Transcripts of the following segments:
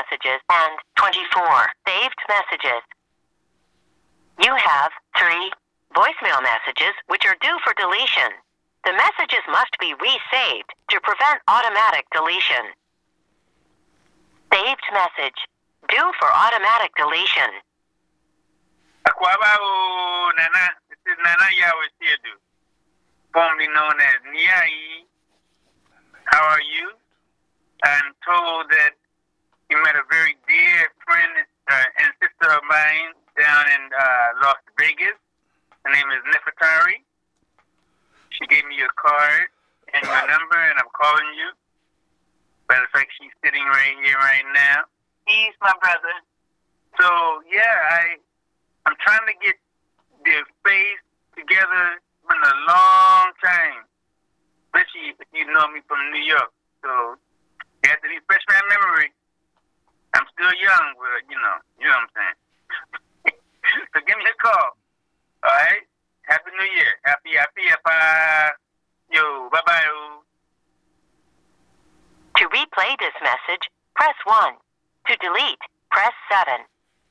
messages and 24 saved messages. You have three voicemail messages which are due for deletion. The messages must be resaved to prevent automatic deletion. Saved message. Due for automatic deletion. Akwaba Nana, this is Nana Yahweh formerly known as Niai. How are you? I'm told that you met a very dear friend uh, and down in uh, Las Vegas. Her name is Nefertari. She gave me your card and your number, and I'm calling you. Matter of fact, she's sitting right here right now. He's my brother. So yeah, I I'm trying to get their space together in a long time. Especially if you know me from New York. So you have to refresh my memory. I'm still young, but you know, you know what I'm saying. So give me a call. All right. Happy New Year. Happy, happy, happy. Yo, bye bye. To replay this message, press 1. To delete, press 7.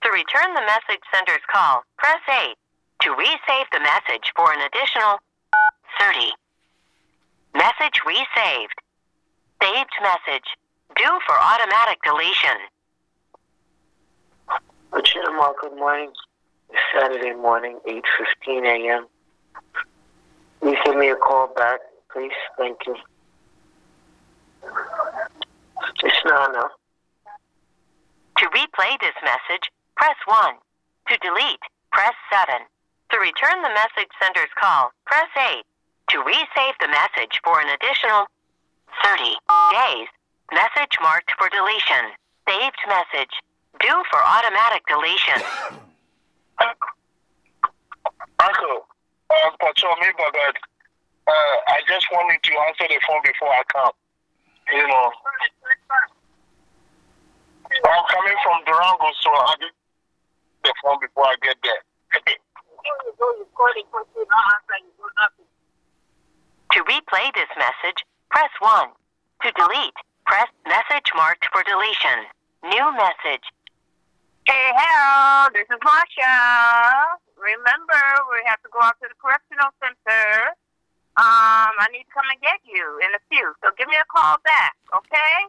To return the message sender's call, press 8. To resave the message for an additional 30. Message resaved. Saved message. Due for automatic deletion. Good morning. It's Saturday morning, 8.15 a.m. Please give me a call back, please. Thank you. It's Nana. To replay this message, press 1. To delete, press 7. To return the message sender's call, press 8. To resave the message for an additional 30 days, message marked for deletion. Saved message. Due for automatic deletion. Uncle, um, Patrol me, but uh, I just wanted to answer the phone before I come. You know, I'm coming from Durango, so I did the phone before I get there. To replay this message, press 1. To delete, press message marked for deletion. New message. Hey, hello, this is Marsha. Remember, we have to go out to the correctional center. Um, I need to come and get you in a few, so give me a call back, okay?